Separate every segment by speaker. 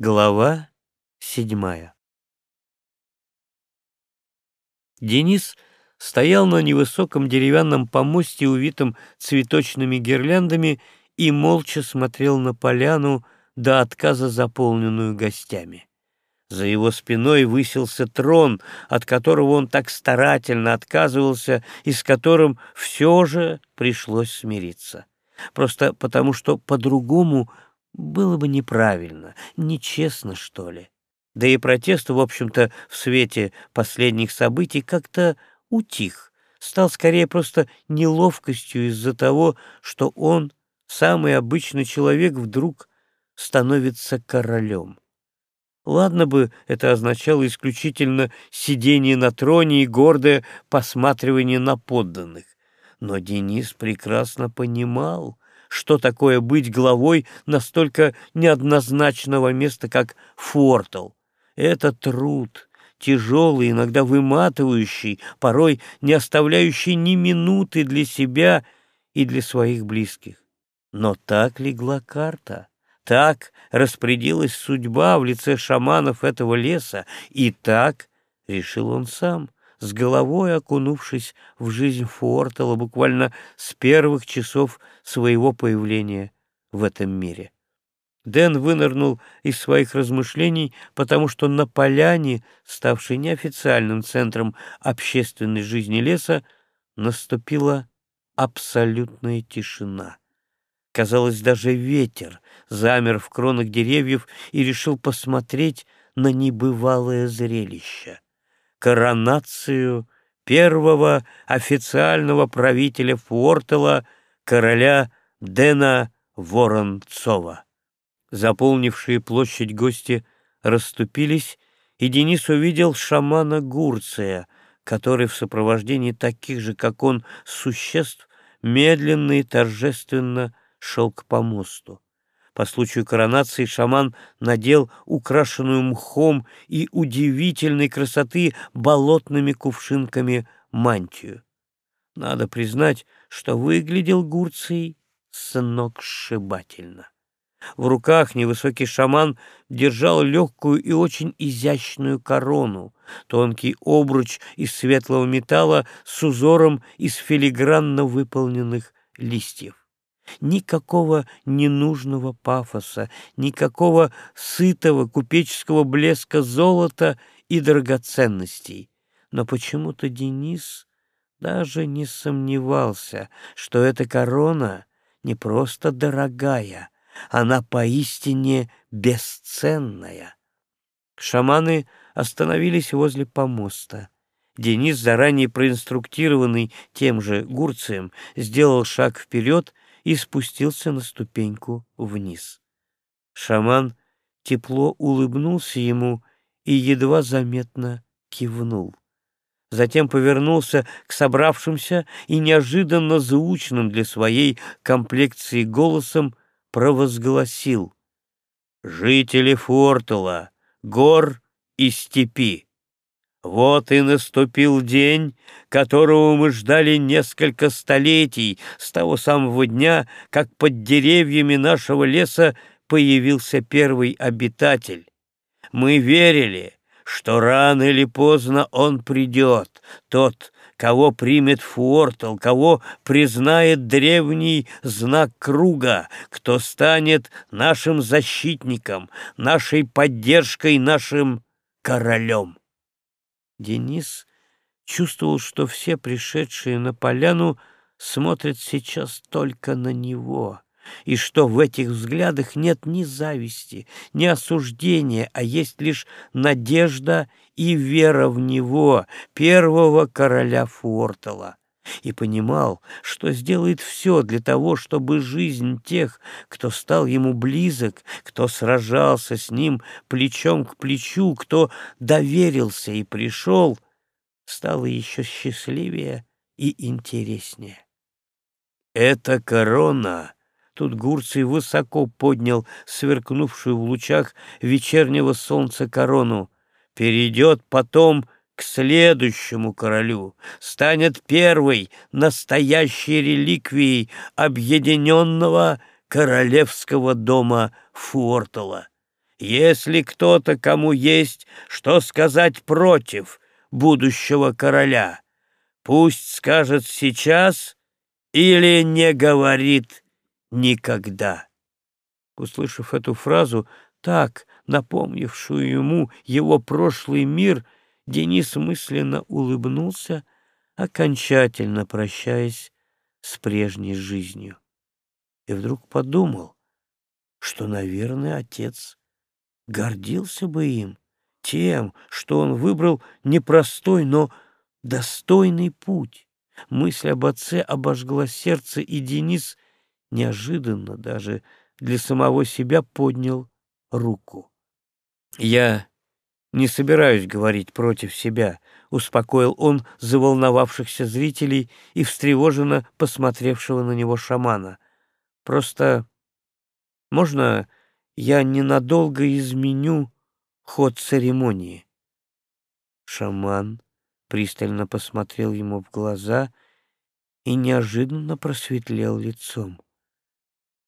Speaker 1: Глава седьмая Денис стоял на невысоком деревянном помосте, увитом цветочными гирляндами, и молча смотрел на поляну, до отказа заполненную гостями. За его спиной высился трон, от которого он так старательно отказывался и с которым все же пришлось смириться. Просто потому, что по-другому было бы неправильно, нечестно, что ли. Да и протест, в общем-то, в свете последних событий как-то утих, стал скорее просто неловкостью из-за того, что он, самый обычный человек, вдруг становится королем. Ладно бы это означало исключительно сидение на троне и гордое посматривание на подданных. Но Денис прекрасно понимал, что такое быть главой настолько неоднозначного места, как Фортл. Это труд, тяжелый, иногда выматывающий, порой не оставляющий ни минуты для себя и для своих близких. Но так легла карта, так распорядилась судьба в лице шаманов этого леса, и так решил он сам — с головой окунувшись в жизнь Фуортела буквально с первых часов своего появления в этом мире. Дэн вынырнул из своих размышлений, потому что на поляне, ставшей неофициальным центром общественной жизни леса, наступила абсолютная тишина. Казалось, даже ветер замер в кронах деревьев и решил посмотреть на небывалое зрелище коронацию первого официального правителя Фуортела, короля Дэна Воронцова. Заполнившие площадь гости расступились, и Денис увидел шамана Гурция, который в сопровождении таких же, как он, существ медленно и торжественно шел к помосту. По случаю коронации шаман надел украшенную мхом и удивительной красоты болотными кувшинками мантию. Надо признать, что выглядел Гурций сногсшибательно. В руках невысокий шаман держал легкую и очень изящную корону, тонкий обруч из светлого металла с узором из филигранно выполненных листьев. Никакого ненужного пафоса, никакого сытого купеческого блеска золота и драгоценностей. Но почему-то Денис даже не сомневался, что эта корона не просто дорогая, она поистине бесценная. Шаманы остановились возле помоста. Денис, заранее проинструктированный тем же Гурцием, сделал шаг вперед и спустился на ступеньку вниз. Шаман тепло улыбнулся ему и едва заметно кивнул. Затем повернулся к собравшимся и неожиданно звучным для своей комплекции голосом провозгласил «Жители Фортула, гор и степи!» Вот и наступил день, которого мы ждали несколько столетий, с того самого дня, как под деревьями нашего леса появился первый обитатель. Мы верили, что рано или поздно он придет, тот, кого примет Фуортл, кого признает древний знак круга, кто станет нашим защитником, нашей поддержкой, нашим королем. Денис чувствовал, что все пришедшие на поляну смотрят сейчас только на него, и что в этих взглядах нет ни зависти, ни осуждения, а есть лишь надежда и вера в него, первого короля Фуортала и понимал, что сделает все для того, чтобы жизнь тех, кто стал ему близок, кто сражался с ним плечом к плечу, кто доверился и пришел, стала еще счастливее и интереснее. Эта корона... Тут Гурций высоко поднял сверкнувшую в лучах вечернего солнца корону. Перейдет потом к следующему королю, станет первой настоящей реликвией объединенного королевского дома Фуортала. Если кто-то, кому есть что сказать против будущего короля, пусть скажет сейчас или не говорит никогда. Услышав эту фразу, так напомнившую ему его прошлый мир, Денис мысленно улыбнулся, окончательно прощаясь с прежней жизнью. И вдруг подумал, что, наверное, отец гордился бы им, тем, что он выбрал непростой, но достойный путь. Мысль об отце обожгла сердце, и Денис неожиданно даже для самого себя поднял руку. «Я не собираюсь говорить против себя», — успокоил он заволновавшихся зрителей и встревоженно посмотревшего на него шамана. «Просто можно я ненадолго изменю ход церемонии?» Шаман пристально посмотрел ему в глаза и неожиданно просветлел лицом.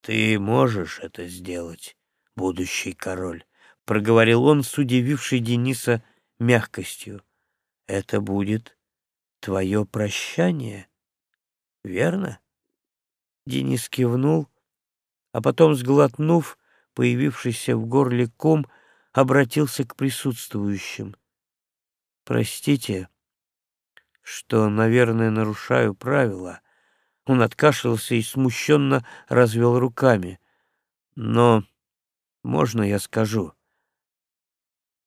Speaker 1: «Ты можешь это сделать, будущий король», — проговорил он с удивившей Дениса мягкостью. «Это будет твое прощание, верно?» Денис кивнул, а потом, сглотнув, появившийся в горле ком, обратился к присутствующим. «Простите, что, наверное, нарушаю правила», он откашлялся и смущенно развел руками. «Но можно я скажу?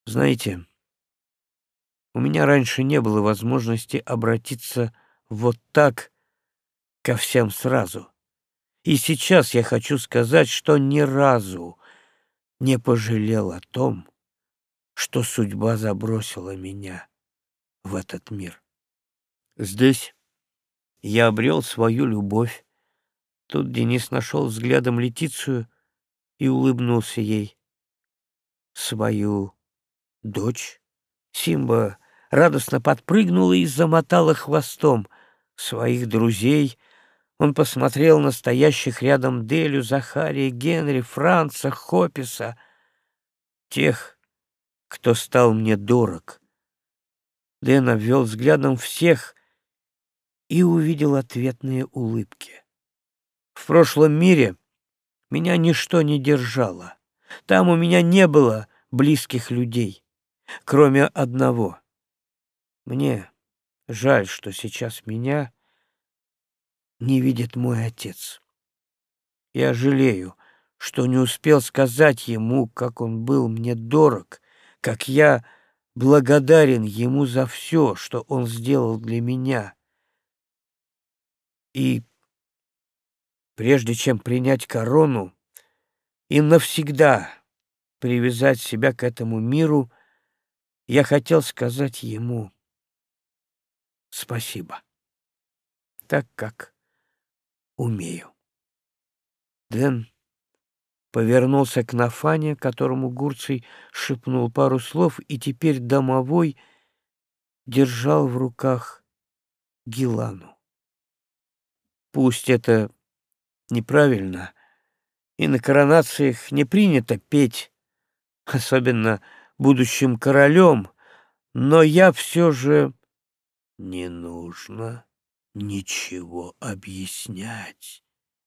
Speaker 1: Знаете, у меня раньше не было возможности обратиться вот так ко всем сразу. И сейчас я хочу сказать, что ни разу не пожалел о том, что судьба забросила меня в этот мир. Здесь я обрел свою любовь. Тут Денис нашел взглядом Летицию и улыбнулся ей. Свою дочь? Симба радостно подпрыгнула и замотала хвостом. Своих друзей он посмотрел на стоящих рядом Делю, Захария, Генри, Франца, Хописа, тех, кто стал мне дорог. Дэн обвел взглядом всех, и увидел ответные улыбки. В прошлом мире меня ничто не держало. Там у меня не было близких людей, кроме одного. Мне жаль, что сейчас меня не видит мой отец. Я жалею, что не успел сказать ему, как он был мне дорог, как я благодарен ему за все, что он сделал для меня. И прежде чем принять корону и навсегда привязать себя к этому миру, я хотел сказать ему спасибо, так как умею. Дэн повернулся к Нафане, которому Гурций шепнул пару слов, и теперь домовой держал в руках Гилану. Пусть это неправильно, и на коронациях не принято петь, особенно будущим королем, но я все же... Не нужно ничего объяснять,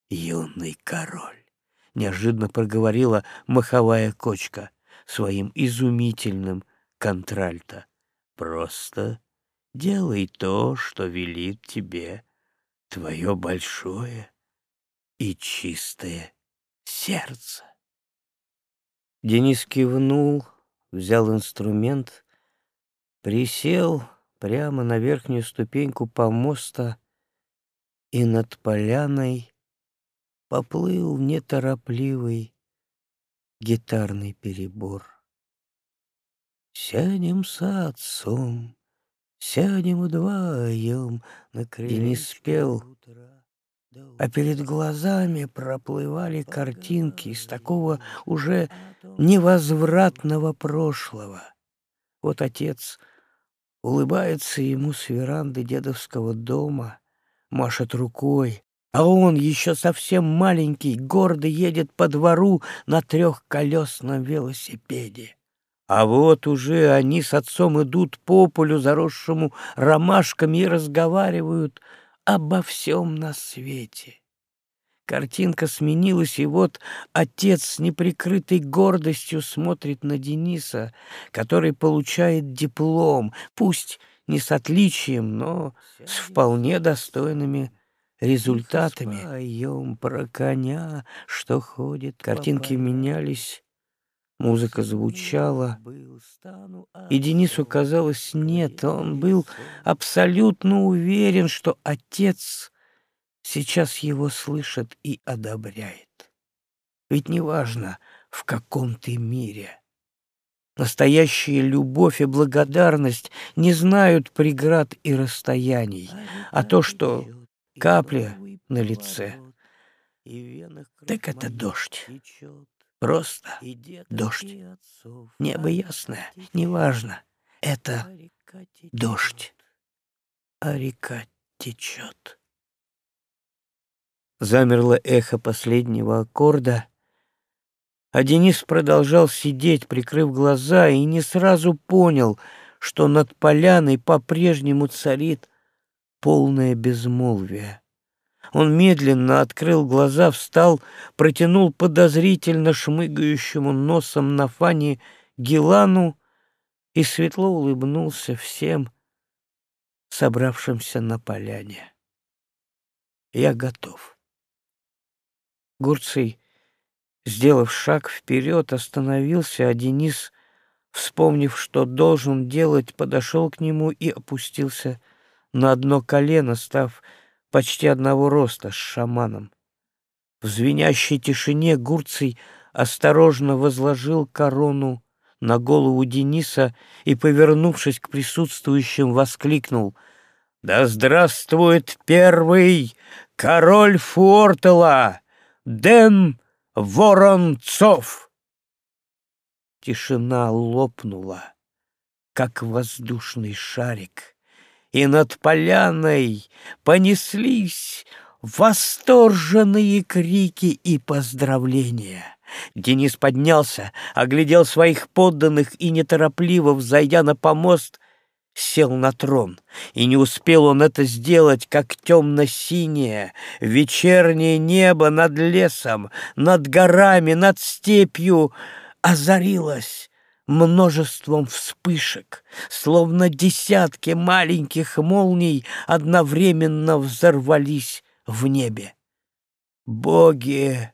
Speaker 1: юный король, — неожиданно проговорила маховая кочка своим изумительным контральто. Просто делай то, что велит тебе твое большое и чистое сердце. Денис кивнул, взял инструмент, присел прямо на верхнюю ступеньку помоста и над поляной поплыл неторопливый гитарный перебор. Сядем с отцом Сядем вдвоем на крылечко. И не спел, а перед глазами проплывали картинки из такого уже невозвратного прошлого. Вот отец улыбается ему с веранды дедовского дома, машет рукой, А он еще совсем маленький, гордо едет по двору на трехколесном велосипеде. А вот уже они с отцом идут по полю, заросшему ромашками, и разговаривают обо всем на свете. Картинка сменилась, и вот отец с неприкрытой гордостью смотрит на Дениса, который получает диплом, пусть не с отличием, но с вполне достойными результатами. Поем про коня, что ходит. Картинки менялись, музыка звучала, и Денису казалось, нет, он был абсолютно уверен, что отец сейчас его слышит и одобряет. Ведь неважно, в каком ты мире. Настоящая любовь и благодарность не знают преград и расстояний, а то, что капля на лице, так это дождь. Просто дождь. Небо ясное, неважно. Это дождь. А река течет. Замерло эхо последнего аккорда, а Денис продолжал сидеть, прикрыв глаза, и не сразу понял, что над поляной по-прежнему царит полное безмолвие. Он медленно открыл глаза, встал, протянул подозрительно шмыгающему носом на фане Гелану и светло улыбнулся всем, собравшимся на поляне. «Я готов». Гурций, сделав шаг вперед, остановился, а Денис, вспомнив, что должен делать, подошел к нему и опустился на одно колено, став почти одного роста с шаманом. В звенящей тишине Гурций осторожно возложил корону на голову Дениса и, повернувшись к присутствующим, воскликнул «Да здравствует первый король Фуортела, Дэн Воронцов!» Тишина лопнула, как воздушный шарик, и над поляной понеслись восторженные крики и поздравления. Денис поднялся, оглядел своих подданных и, неторопливо взойдя на помост, сел на трон. И не успел он это сделать, как темно-синее вечернее небо над лесом, над горами, над степью озарилось множеством вспышек, словно десятки маленьких молний одновременно взорвались в небе. «Боги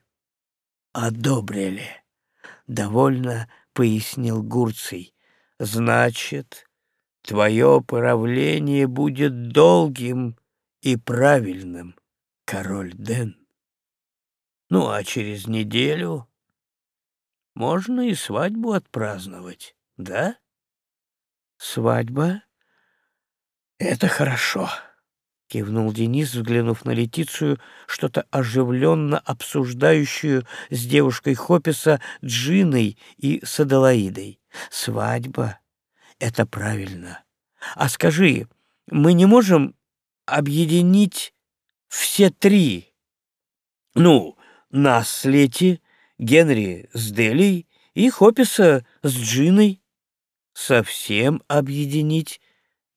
Speaker 1: одобрили», — довольно пояснил Гурций. «Значит, твое правление будет долгим и правильным, король Дэн. Ну, а через неделю можно и свадьбу отпраздновать, да? Свадьба — это хорошо, — кивнул Денис, взглянув на Летицию, что-то оживленно обсуждающую с девушкой Хописа Джиной и Садалаидой. Свадьба — это правильно. А скажи, мы не можем объединить все три? Ну, нас Лети Генри с Делей и Хописа с Джиной. Совсем объединить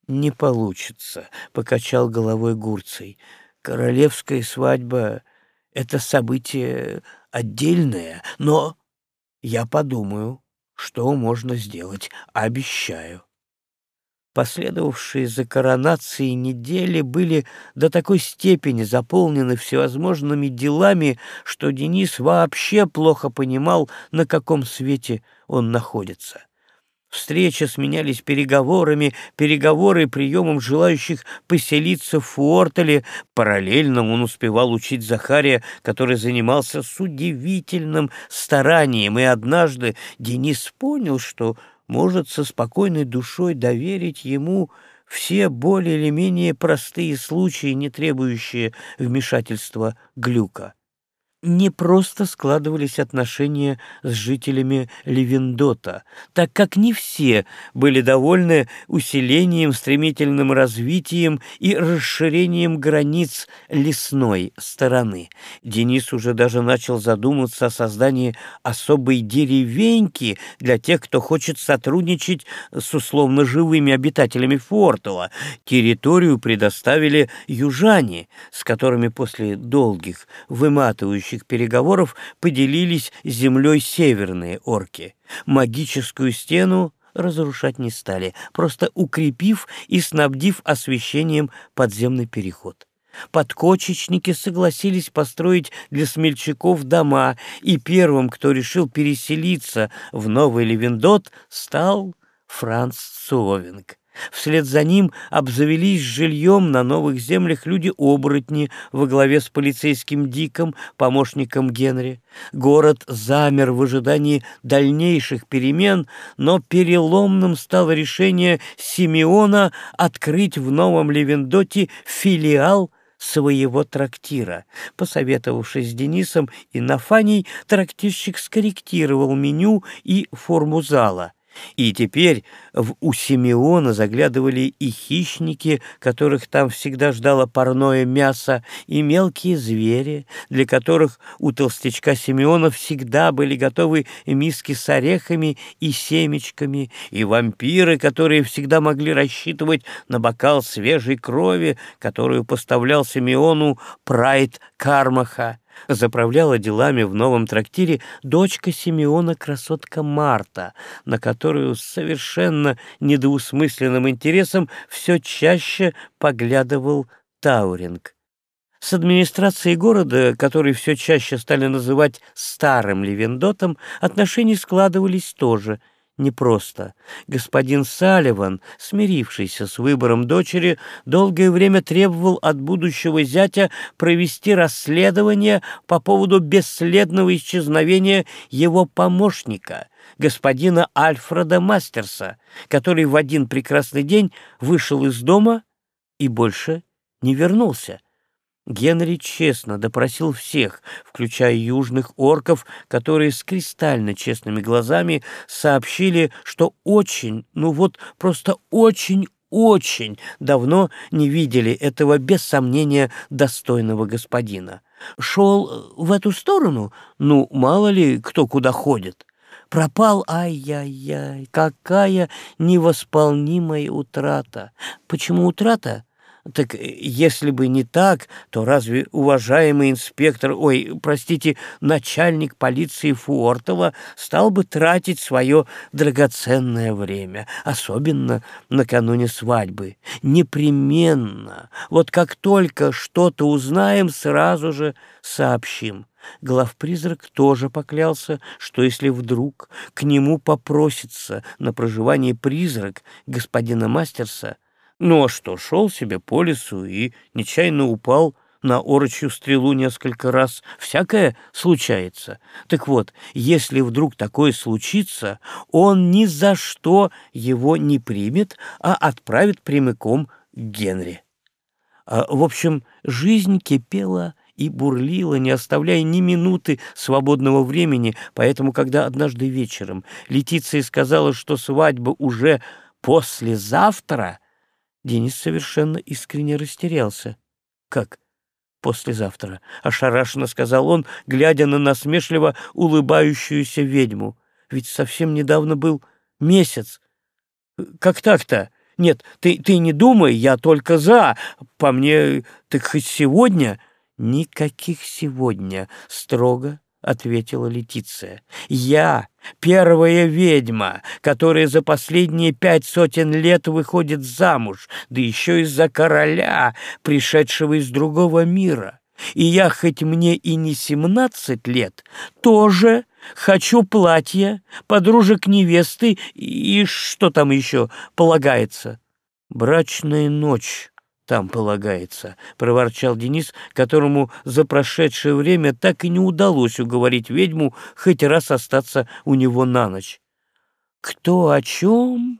Speaker 1: не получится, — покачал головой Гурций. Королевская свадьба — это событие отдельное, но я подумаю, что можно сделать, обещаю. Последовавшие за коронацией недели были до такой степени заполнены всевозможными делами, что Денис вообще плохо понимал, на каком свете он находится. Встречи сменялись переговорами, переговоры приемом желающих поселиться в Фуортеле. Параллельно он успевал учить Захария, который занимался с удивительным старанием, и однажды Денис понял, что может со спокойной душой доверить ему все более или менее простые случаи, не требующие вмешательства глюка. Не просто складывались отношения с жителями Левендота, так как не все были довольны усилением, стремительным развитием и расширением границ лесной стороны. Денис уже даже начал задумываться о создании особой деревеньки для тех, кто хочет сотрудничать с условно живыми обитателями Фортова. Территорию предоставили южане, с которыми после долгих выматывающих предстоящих переговоров поделились землей северные орки. Магическую стену разрушать не стали, просто укрепив и снабдив освещением подземный переход. Подкочечники согласились построить для смельчаков дома, и первым, кто решил переселиться в Новый Левендот, стал Франц Совинг. Вслед за ним обзавелись жильем на новых землях люди-оборотни во главе с полицейским Диком, помощником Генри. Город замер в ожидании дальнейших перемен, но переломным стало решение Симеона открыть в Новом Левендоте филиал своего трактира. Посоветовавшись с Денисом и Нафаней, трактирщик скорректировал меню и форму зала. И теперь в у Симеона заглядывали и хищники, которых там всегда ждало парное мясо, и мелкие звери, для которых у толстячка Симеона всегда были готовы миски с орехами и семечками, и вампиры, которые всегда могли рассчитывать на бокал свежей крови, которую поставлял Симеону Прайд Кармаха. Заправляла делами в новом трактире дочка Симеона красотка Марта, на которую с совершенно недоусмысленным интересом все чаще поглядывал Тауринг. С администрацией города, который все чаще стали называть «старым Левендотом», отношения складывались тоже – непросто. Господин Салливан, смирившийся с выбором дочери, долгое время требовал от будущего зятя провести расследование по поводу бесследного исчезновения его помощника, господина Альфреда Мастерса, который в один прекрасный день вышел из дома и больше не вернулся. Генри честно допросил всех, включая южных орков, которые с кристально честными глазами сообщили, что очень, ну вот просто очень очень давно не видели этого, без сомнения, достойного господина. Шел в эту сторону? Ну, мало ли, кто куда ходит. Пропал, ай-яй-яй, какая невосполнимая утрата. Почему утрата? Так э, если бы не так, то разве уважаемый инспектор, ой, простите, начальник полиции Фуортова стал бы тратить свое драгоценное время, особенно накануне свадьбы? Непременно. Вот как только что-то узнаем, сразу же сообщим. Главпризрак тоже поклялся, что если вдруг к нему попросится на проживание призрак господина Мастерса, ну а что, шел себе по лесу и нечаянно упал на орочью стрелу несколько раз. Всякое случается. Так вот, если вдруг такое случится, он ни за что его не примет, а отправит прямиком к Генри. А, в общем, жизнь кипела и бурлила, не оставляя ни минуты свободного времени, поэтому, когда однажды вечером Летиция сказала, что свадьба уже послезавтра, Денис совершенно искренне растерялся. «Как? Послезавтра?» — ошарашенно сказал он, глядя на насмешливо улыбающуюся ведьму. «Ведь совсем недавно был месяц. Как так-то? Нет, ты, ты не думай, я только за. По мне, так хоть сегодня...» «Никаких сегодня», — строго ответила Летиция. «Я первая ведьма, которая за последние пять сотен лет выходит замуж, да еще из-за короля, пришедшего из другого мира. И я, хоть мне и не семнадцать лет, тоже хочу платье, подружек невесты и что там еще полагается. Брачная ночь» там полагается», — проворчал Денис, которому за прошедшее время так и не удалось уговорить ведьму хоть раз остаться у него на ночь. «Кто о чем,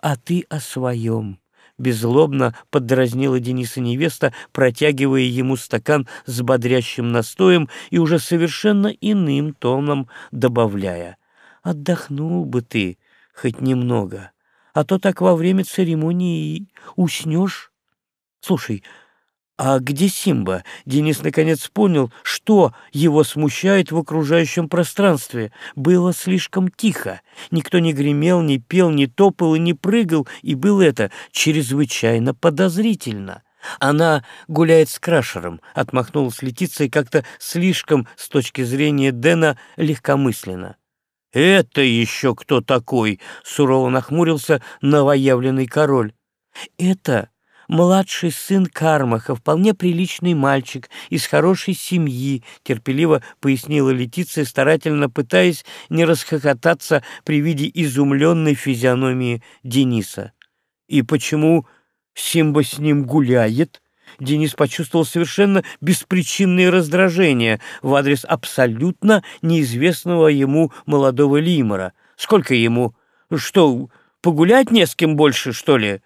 Speaker 1: а ты о своем», — беззлобно поддразнила Дениса невеста, протягивая ему стакан с бодрящим настоем и уже совершенно иным тоном добавляя. «Отдохнул бы ты хоть немного, а то так во время церемонии уснешь. Слушай, а где Симба? Денис наконец понял, что его смущает в окружающем пространстве. Было слишком тихо. Никто не гремел, не пел, не топал и не прыгал, и было это чрезвычайно подозрительно. Она гуляет с Крашером, отмахнулась Летиция как-то слишком, с точки зрения Дэна, легкомысленно. «Это еще кто такой?» — сурово нахмурился новоявленный король. «Это младший сын Кармаха, вполне приличный мальчик из хорошей семьи, терпеливо пояснила Летиция, старательно пытаясь не расхохотаться при виде изумленной физиономии Дениса. И почему Симба с ним гуляет? Денис почувствовал совершенно беспричинное раздражение в адрес абсолютно неизвестного ему молодого лимора. Сколько ему? Что, погулять не с кем больше, что ли?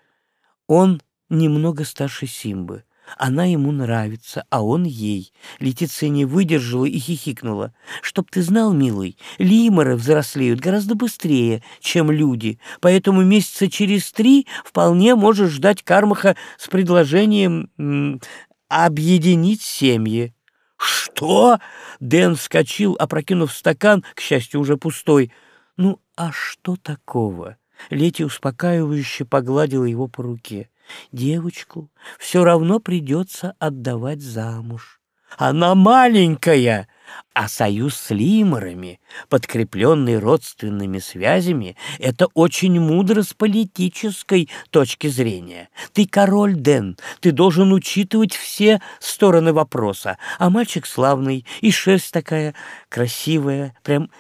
Speaker 1: Он немного старше Симбы. Она ему нравится, а он ей. Летиция не выдержала и хихикнула. «Чтоб ты знал, милый, лиморы взрослеют гораздо быстрее, чем люди, поэтому месяца через три вполне можешь ждать Кармаха с предложением м, объединить семьи». «Что?» — Дэн вскочил, опрокинув стакан, к счастью, уже пустой. «Ну, а что такого?» Лети успокаивающе погладила его по руке. Девочку все равно придется отдавать замуж. Она маленькая, а союз с лиморами, подкрепленный родственными связями, это очень мудро с политической точки зрения. Ты король, Дэн, ты должен учитывать все стороны вопроса. А мальчик славный, и шерсть такая красивая, прям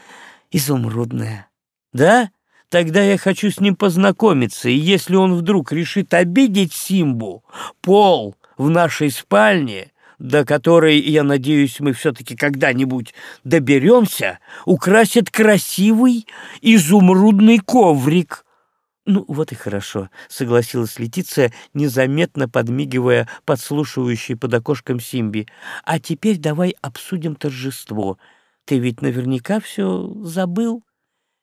Speaker 1: изумрудная. Да? Тогда я хочу с ним познакомиться, и если он вдруг решит обидеть Симбу, пол в нашей спальне, до которой, я надеюсь, мы все-таки когда-нибудь доберемся, украсит красивый изумрудный коврик». «Ну, вот и хорошо», — согласилась Летиция, незаметно подмигивая подслушивающей под окошком Симби. «А теперь давай обсудим торжество. Ты ведь наверняка все забыл?»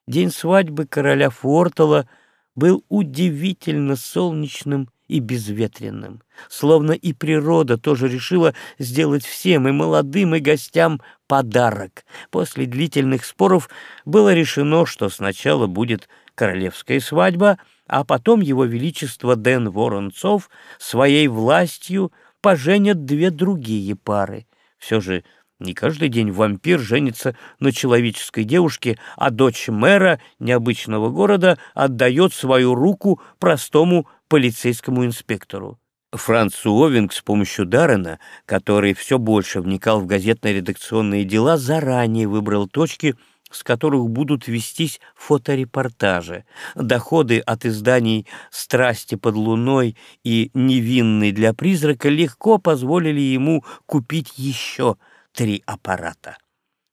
Speaker 1: День свадьбы короля Фортала был удивительно солнечным и безветренным, словно и природа тоже решила сделать всем, и молодым, и гостям, подарок. После длительных споров было решено, что сначала будет королевская свадьба, а потом его величество Дэн Воронцов своей властью поженят две другие пары. Все же не каждый день вампир женится на человеческой девушке, а дочь мэра необычного города отдает свою руку простому полицейскому инспектору. Франц Уовинг с помощью Даррена, который все больше вникал в газетно-редакционные дела, заранее выбрал точки, с которых будут вестись фоторепортажи. Доходы от изданий «Страсти под луной» и «Невинный для призрака» легко позволили ему купить еще – три аппарата.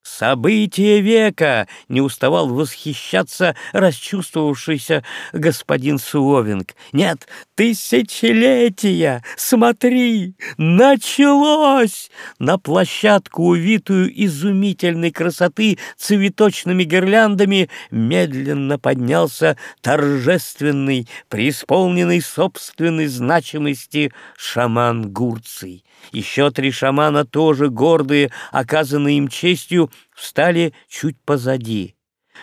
Speaker 1: «Событие века!» — не уставал восхищаться расчувствовавшийся господин Суовинг. «Нет, тысячелетия! Смотри! Началось!» На площадку, увитую изумительной красоты цветочными гирляндами, медленно поднялся торжественный, преисполненный собственной значимости шаман Гурций. Еще три шамана, тоже гордые, оказанные им честью, встали чуть позади.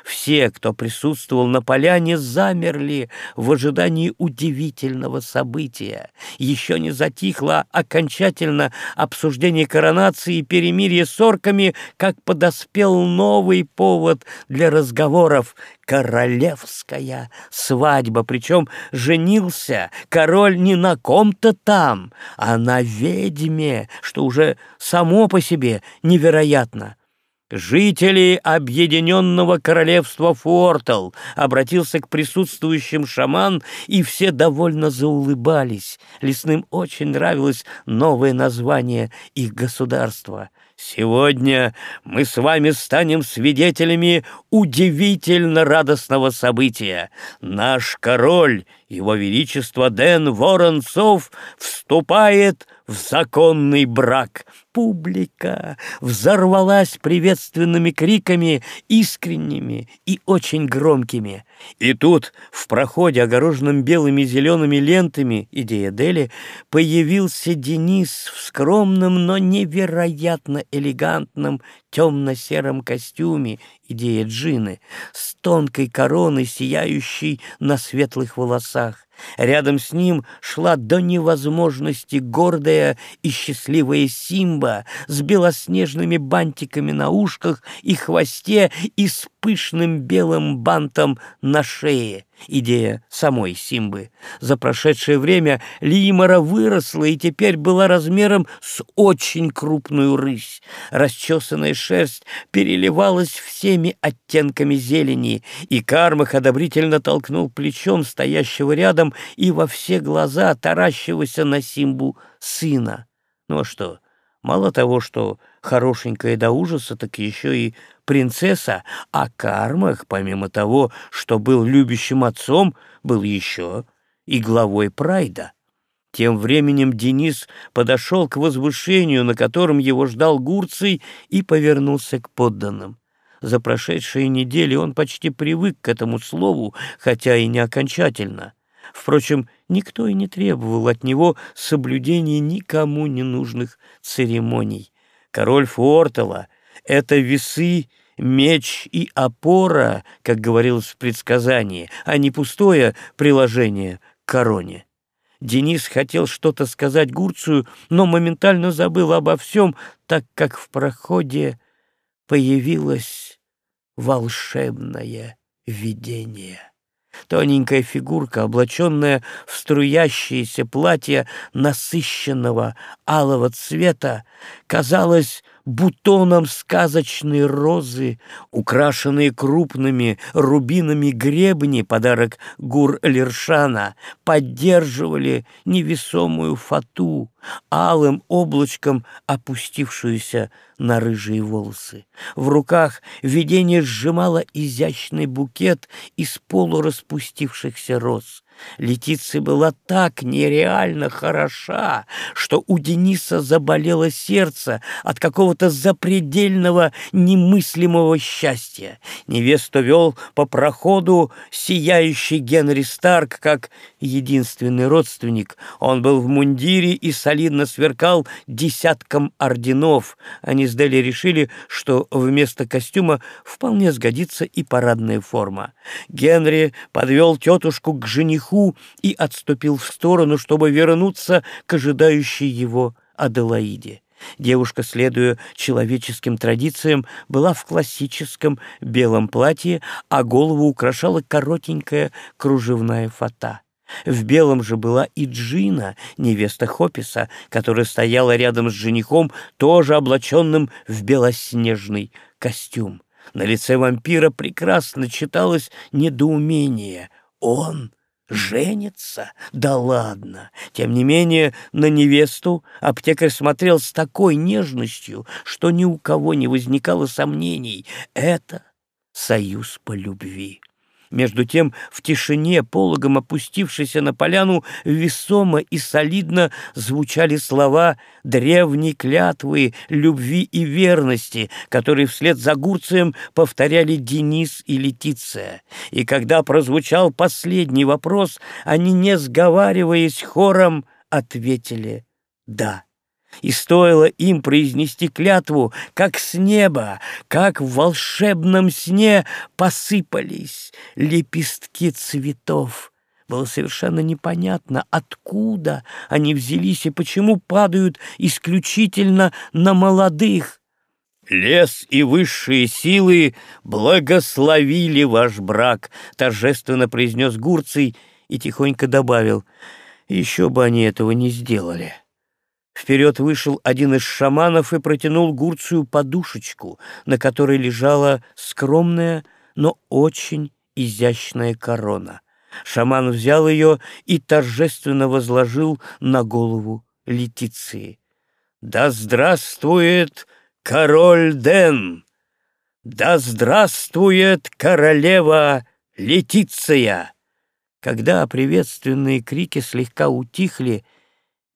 Speaker 1: Все, кто присутствовал на поляне, замерли в ожидании удивительного события. Еще не затихло окончательно обсуждение коронации и перемирия с орками, как подоспел новый повод для разговоров — королевская свадьба. Причем женился король не на ком-то там, а на ведьме, что уже само по себе невероятно. «Жители Объединенного Королевства Фортал!» — обратился к присутствующим шаман, и все довольно заулыбались. Лесным очень нравилось новое название их государства. Сегодня мы с вами станем свидетелями удивительно радостного события. Наш король, его величество Дэн Воронцов, вступает в законный брак. Публика взорвалась приветственными криками, искренними и очень громкими. И тут, в проходе, огороженном белыми и зелеными лентами, идея Дели, появился Денис в скромном, но невероятно элегантном темно-сером костюме, идея Джины, с тонкой короной, сияющей на светлых волосах. Рядом с ним шла до невозможности гордая и счастливая Симба с белоснежными бантиками на ушках и хвосте и с пышным белым бантом на шее. Идея самой Симбы. За прошедшее время Лимора выросла и теперь была размером с очень крупную рысь. Расчесанная шерсть переливалась всеми оттенками зелени, и Кармах одобрительно толкнул плечом стоящего рядом и во все глаза таращивался на Симбу сына. Ну а что, мало того, что хорошенькая до ужаса, так еще и принцесса, а Кармах, помимо того, что был любящим отцом, был еще и главой Прайда. Тем временем Денис подошел к возвышению, на котором его ждал Гурций, и повернулся к подданным. За прошедшие недели он почти привык к этому слову, хотя и не окончательно. Впрочем, никто и не требовал от него соблюдения никому ненужных церемоний. Король Фуортела — это весы, меч и опора, как говорилось в предсказании, а не пустое приложение к короне. Денис хотел что-то сказать Гурцию, но моментально забыл обо всем, так как в проходе появилось волшебное видение. Тоненькая фигурка, облаченная в струящееся платье насыщенного алого цвета, казалась бутоном сказочной розы, украшенные крупными рубинами гребни, подарок Гур-Лершана, поддерживали невесомую фату, алым облачком опустившуюся на рыжие волосы. В руках видение сжимало изящный букет из полураспустившихся роз. Летиция была так нереально хороша, что у Дениса заболело сердце от какого-то запредельного немыслимого счастья. Невесту вел по проходу сияющий Генри Старк, как единственный родственник. Он был в мундире и солидно сверкал десятком орденов. Они с Дели решили, что вместо костюма вполне сгодится и парадная форма. Генри подвел тетушку к жениху, жениху и отступил в сторону, чтобы вернуться к ожидающей его Аделаиде. Девушка, следуя человеческим традициям, была в классическом белом платье, а голову украшала коротенькая кружевная фата. В белом же была и Джина, невеста Хописа, которая стояла рядом с женихом, тоже облаченным в белоснежный костюм. На лице вампира прекрасно читалось недоумение. Он Женится? Да ладно! Тем не менее, на невесту аптекарь смотрел с такой нежностью, что ни у кого не возникало сомнений. Это союз по любви. Между тем, в тишине, пологом опустившейся на поляну, весомо и солидно звучали слова древней клятвы любви и верности, которые вслед за Гурцием повторяли Денис и Летиция. И когда прозвучал последний вопрос, они, не сговариваясь хором, ответили «да». И стоило им произнести клятву, как с неба, как в волшебном сне посыпались лепестки цветов. Было совершенно непонятно, откуда они взялись и почему падают исключительно на молодых. «Лес и высшие силы благословили ваш брак», — торжественно произнес Гурций и тихонько добавил, «еще бы они этого не сделали». Вперед вышел один из шаманов и протянул Гурцию подушечку, на которой лежала скромная, но очень изящная корона. Шаман взял ее и торжественно возложил на голову Летиции. «Да здравствует король Ден! Да здравствует королева Летиция!» Когда приветственные крики слегка утихли,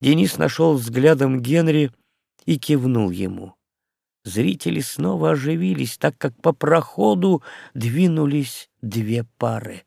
Speaker 1: Денис нашел взглядом Генри и кивнул ему. Зрители снова оживились, так как по проходу двинулись две пары.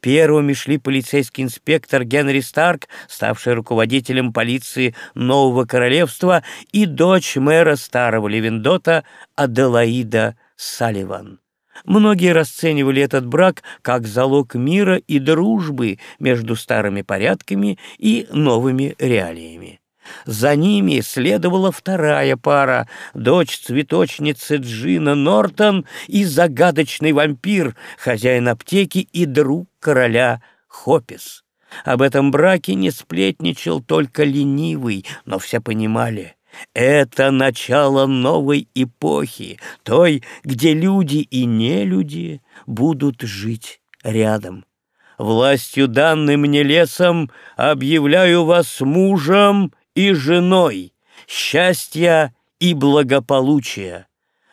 Speaker 1: Первыми шли полицейский инспектор Генри Старк, ставший руководителем полиции Нового Королевства, и дочь мэра Старого Левендота Аделаида Салливан. Многие расценивали этот брак как залог мира и дружбы между старыми порядками и новыми реалиями. За ними следовала вторая пара — дочь цветочницы Джина Нортон и загадочный вампир, хозяин аптеки и друг короля Хопис. Об этом браке не сплетничал только ленивый, но все понимали — это начало новой эпохи, той, где люди и нелюди будут жить рядом. Властью данной мне лесом объявляю вас мужем и женой, счастья и благополучия.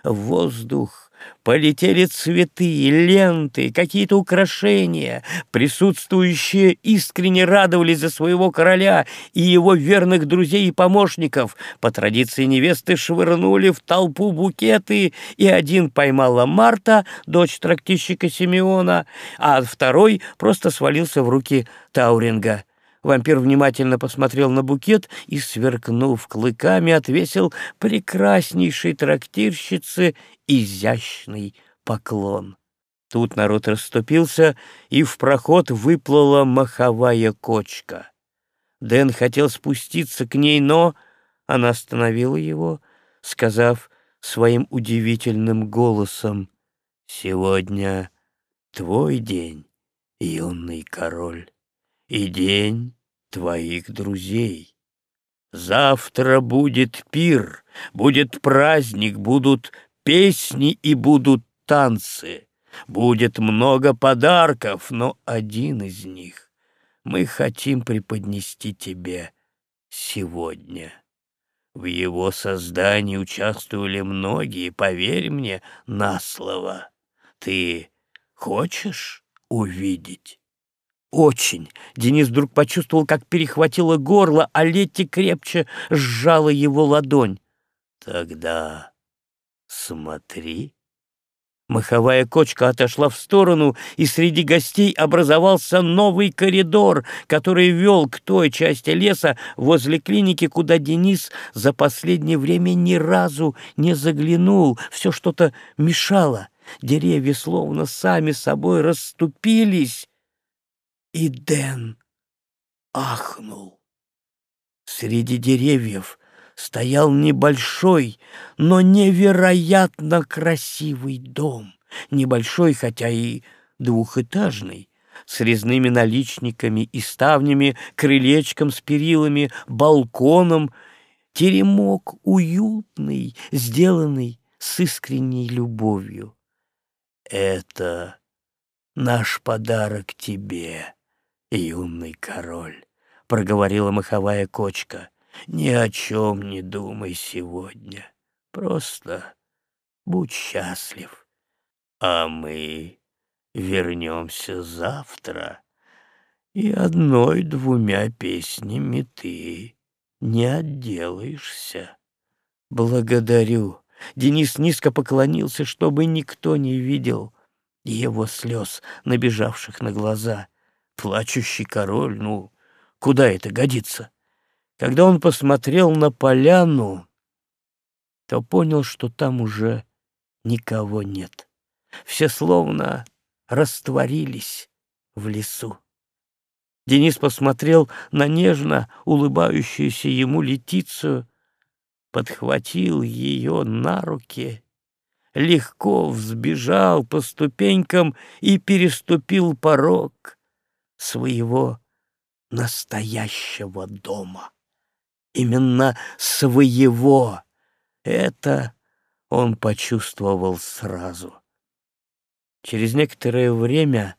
Speaker 1: Воздух Полетели цветы, ленты, какие-то украшения. Присутствующие искренне радовались за своего короля и его верных друзей и помощников. По традиции невесты швырнули в толпу букеты, и один поймала Марта, дочь трактищика Симеона, а второй просто свалился в руки Тауринга. Вампир внимательно посмотрел на букет и, сверкнув клыками, отвесил прекраснейшей трактирщице изящный поклон. Тут народ расступился, и в проход выплыла маховая кочка. Дэн хотел спуститься к ней, но она остановила его, сказав своим удивительным голосом «Сегодня твой день, юный король, и день твоих друзей. Завтра будет пир, будет праздник, будут песни и будут танцы. Будет много подарков, но один из них мы хотим преподнести тебе сегодня. В его создании участвовали многие, поверь мне на слово. Ты хочешь увидеть? Очень. Денис вдруг почувствовал, как перехватило горло, а Летти крепче сжала его ладонь. Тогда смотри. Маховая кочка отошла в сторону, и среди гостей образовался новый коридор, который вел к той части леса возле клиники, куда Денис за последнее время ни разу не заглянул. Все что-то мешало. Деревья словно сами собой расступились, и Дэн ахнул. Среди деревьев стоял небольшой, но невероятно красивый дом. Небольшой, хотя и двухэтажный, с резными наличниками и ставнями, крылечком с перилами, балконом, теремок уютный, сделанный с искренней любовью. «Это наш подарок тебе», юный король, — проговорила маховая кочка, — ни о чем не думай сегодня. Просто будь счастлив. А мы вернемся завтра, и одной-двумя песнями ты не отделаешься. Благодарю. Денис низко поклонился, чтобы никто не видел его слез, набежавших на глаза — Плачущий король, ну, куда это годится? Когда он посмотрел на поляну, то понял, что там уже никого нет. Все словно растворились в лесу. Денис посмотрел на нежно улыбающуюся ему Летицию, подхватил ее на руки, легко взбежал по ступенькам и переступил порог своего настоящего дома. Именно своего. Это он почувствовал сразу. Через некоторое время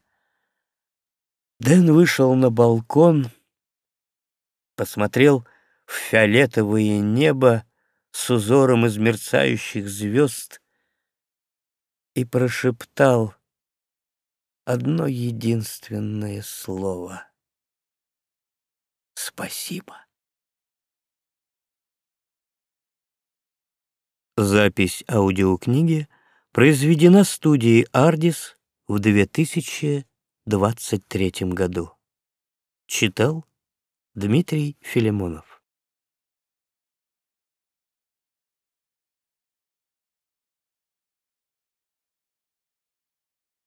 Speaker 1: Дэн вышел на балкон, посмотрел в фиолетовое небо с узором из мерцающих звезд и прошептал одно единственное слово — «Спасибо». Запись аудиокниги произведена студией «Ардис» в 2023 году. Читал Дмитрий Филимонов.